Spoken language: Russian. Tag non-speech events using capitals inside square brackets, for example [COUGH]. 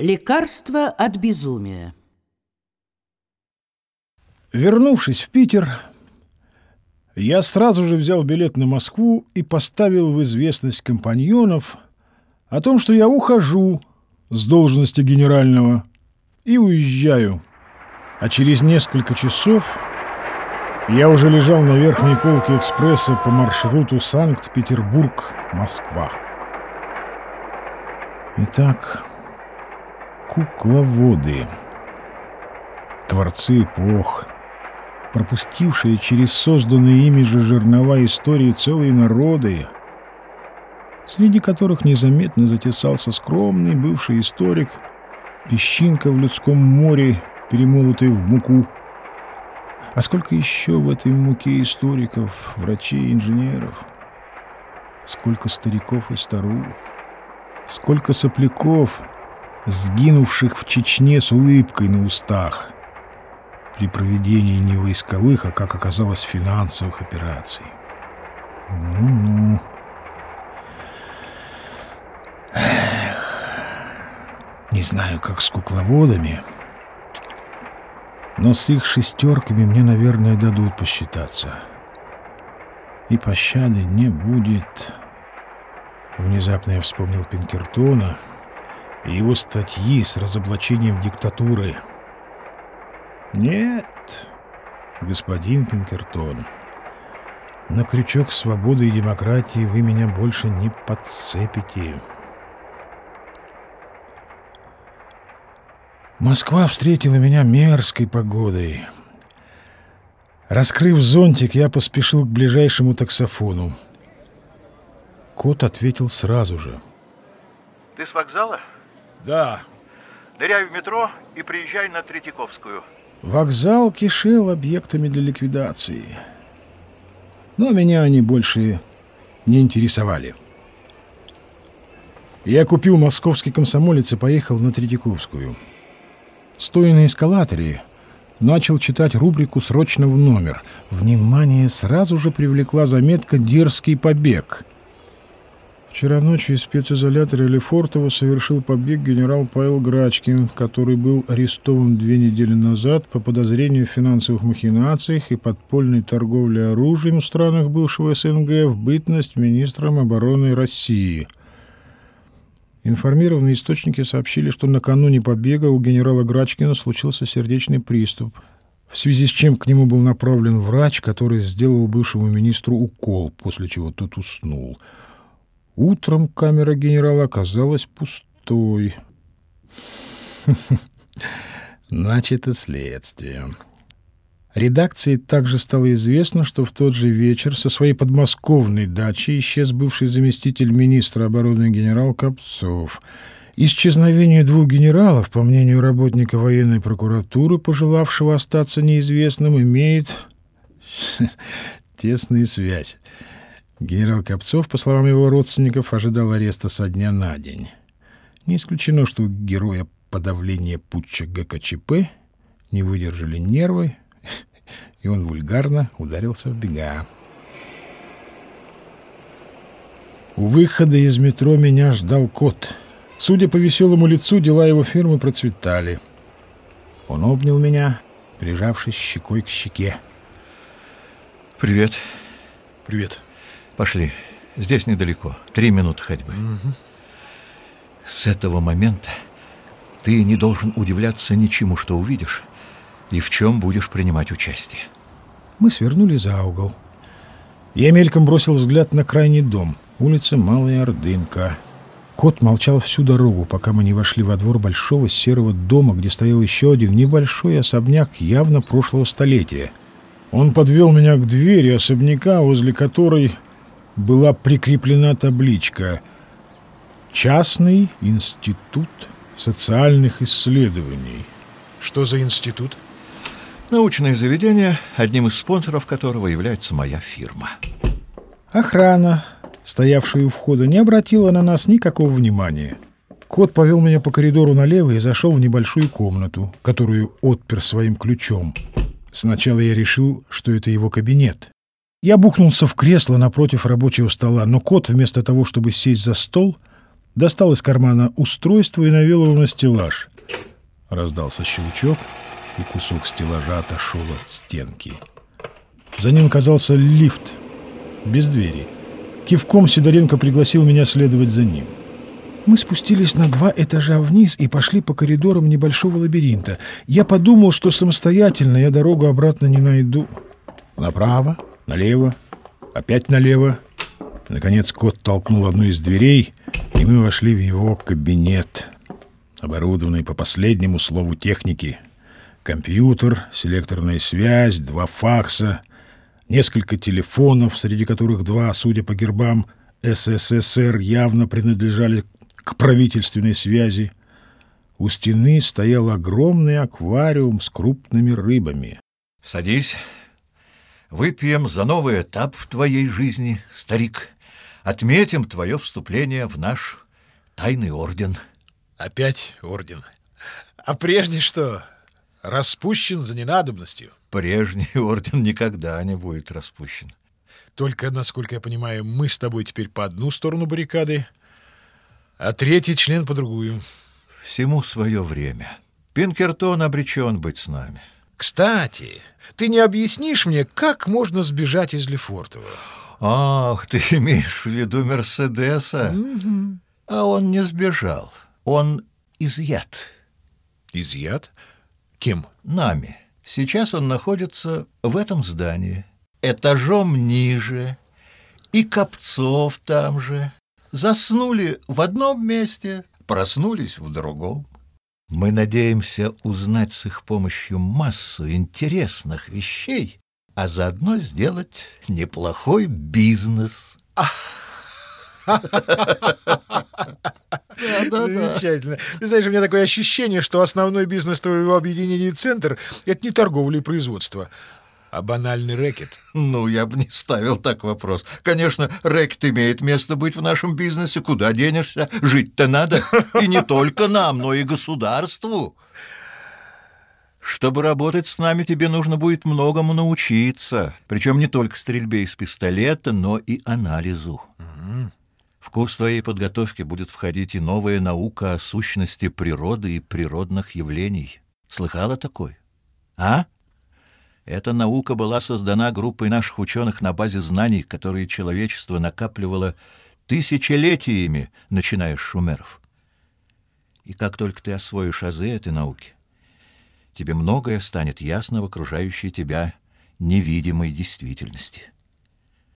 Лекарство от безумия. Вернувшись в Питер, я сразу же взял билет на Москву и поставил в известность компаньонов о том, что я ухожу с должности генерального и уезжаю. А через несколько часов я уже лежал на верхней полке экспресса по маршруту Санкт-Петербург-Москва. Итак, кукловоды, творцы эпох, пропустившие через созданные ими же жернова истории целые народы, среди которых незаметно затесался скромный бывший историк, песчинка в людском море, перемолотая в муку. А сколько еще в этой муке историков, врачей, инженеров? Сколько стариков и старух? Сколько сопляков, сгинувших в Чечне с улыбкой на устах при проведении не войсковых, а, как оказалось, финансовых операций. Ну-ну. Не знаю, как с кукловодами, но с их шестерками мне, наверное, дадут посчитаться. И пощады не будет. Внезапно я вспомнил Пинкертона и его статьи с разоблачением диктатуры. Нет, господин Пинкертон, на крючок свободы и демократии вы меня больше не подцепите. Москва встретила меня мерзкой погодой. Раскрыв зонтик, я поспешил к ближайшему таксофону. Кот ответил сразу же. Ты с вокзала? Да. Ныряй в метро и приезжай на Третьяковскую. Вокзал кишел объектами для ликвидации. Но меня они больше не интересовали. Я купил московский комсомолец и поехал на Третьяковскую. Стоя на эскалаторе, начал читать рубрику «Срочно в номер». Внимание сразу же привлекла заметка «Дерзкий побег». Вчера ночью из специзолятора Лефортово совершил побег генерал Павел Грачкин, который был арестован две недели назад по подозрению в финансовых махинациях и подпольной торговле оружием в странах бывшего СНГ в бытность министром обороны России. Информированные источники сообщили, что накануне побега у генерала Грачкина случился сердечный приступ, в связи с чем к нему был направлен врач, который сделал бывшему министру укол, после чего тот уснул – Утром камера генерала оказалась пустой. [LAUGHS] Значит, и следствие. Редакции также стало известно, что в тот же вечер со своей подмосковной дачи исчез бывший заместитель министра обороны генерал Копцов. Исчезновение двух генералов, по мнению работника военной прокуратуры, пожелавшего остаться неизвестным, имеет [LAUGHS] тесную связь. Генерал Копцов, по словам его родственников, ожидал ареста со дня на день. Не исключено, что героя подавления путча ГКЧП не выдержали нервы, [LAUGHS] и он вульгарно ударился в бега. У выхода из метро меня ждал кот. Судя по веселому лицу, дела его фирмы процветали. Он обнял меня, прижавшись щекой к щеке. «Привет». «Привет». Пошли. Здесь недалеко. Три минуты ходьбы. Угу. С этого момента ты не должен удивляться ничему, что увидишь, и в чем будешь принимать участие. Мы свернули за угол. Я мельком бросил взгляд на крайний дом. Улица Малая Ордынка. Кот молчал всю дорогу, пока мы не вошли во двор большого серого дома, где стоял еще один небольшой особняк явно прошлого столетия. Он подвел меня к двери особняка, возле которой была прикреплена табличка «Частный институт социальных исследований». Что за институт? Научное заведение, одним из спонсоров которого является моя фирма. Охрана, стоявшая у входа, не обратила на нас никакого внимания. Кот повел меня по коридору налево и зашел в небольшую комнату, которую отпер своим ключом. Сначала я решил, что это его кабинет. Я бухнулся в кресло напротив рабочего стола, но кот, вместо того, чтобы сесть за стол, достал из кармана устройство и навел его на стеллаж. Раздался щелчок, и кусок стеллажа отошел от стенки. За ним оказался лифт, без двери. Кивком Сидоренко пригласил меня следовать за ним. Мы спустились на два этажа вниз и пошли по коридорам небольшого лабиринта. Я подумал, что самостоятельно я дорогу обратно не найду. Направо, налево, опять налево. Наконец кот толкнул одну из дверей, и мы вошли в его кабинет, оборудованный по последнему слову техники. Компьютер, селекторная связь, два факса, несколько телефонов, среди которых два, судя по гербам, СССР явно принадлежали к правительственной связи. У стены стоял огромный аквариум с крупными рыбами. Садись. Выпьем за новый этап в твоей жизни, старик. Отметим твое вступление в наш тайный орден. Опять орден. А прежде что? Распущен за ненадобностью. Прежний [LAUGHS] орден никогда не будет распущен. Только, насколько я понимаю, мы с тобой теперь по одну сторону баррикады, а третий член по другую. Всему свое время. Пинкертон обречен быть с нами. Кстати, ты не объяснишь мне, как можно сбежать из Лефортово? Ах, ты имеешь в виду Мерседеса? Угу. А он не сбежал. Он изъят. Изъят? Кем? Нами. Сейчас он находится в этом здании, этажом ниже, и Копцов там же. Заснули в одном месте, проснулись в другом. Мы надеемся узнать с их помощью массу интересных вещей, а заодно сделать неплохой бизнес. Замечательно. Ты знаешь, у меня такое ощущение, что основной бизнес твоего объединения «Центр» — это не торговля и производство, а банальный рэкет. Ну, я бы не ставил так вопрос. Конечно, рэкет имеет место быть в нашем бизнесе. Куда денешься? Жить-то надо. И не только нам, но и государству. Чтобы работать с нами, тебе нужно будет многому научиться. Причем не только стрельбе из пистолета, но и анализу. В курс твоей подготовки будет входить и новая наука о сущности природы и природных явлений. Слыхала такой? А? Эта наука была создана группой наших ученых на базе знаний, которые человечество накапливало тысячелетиями, начиная с шумеров. И как только ты освоишь азы этой науки, тебе многое станет ясно в окружающей тебя невидимой действительности.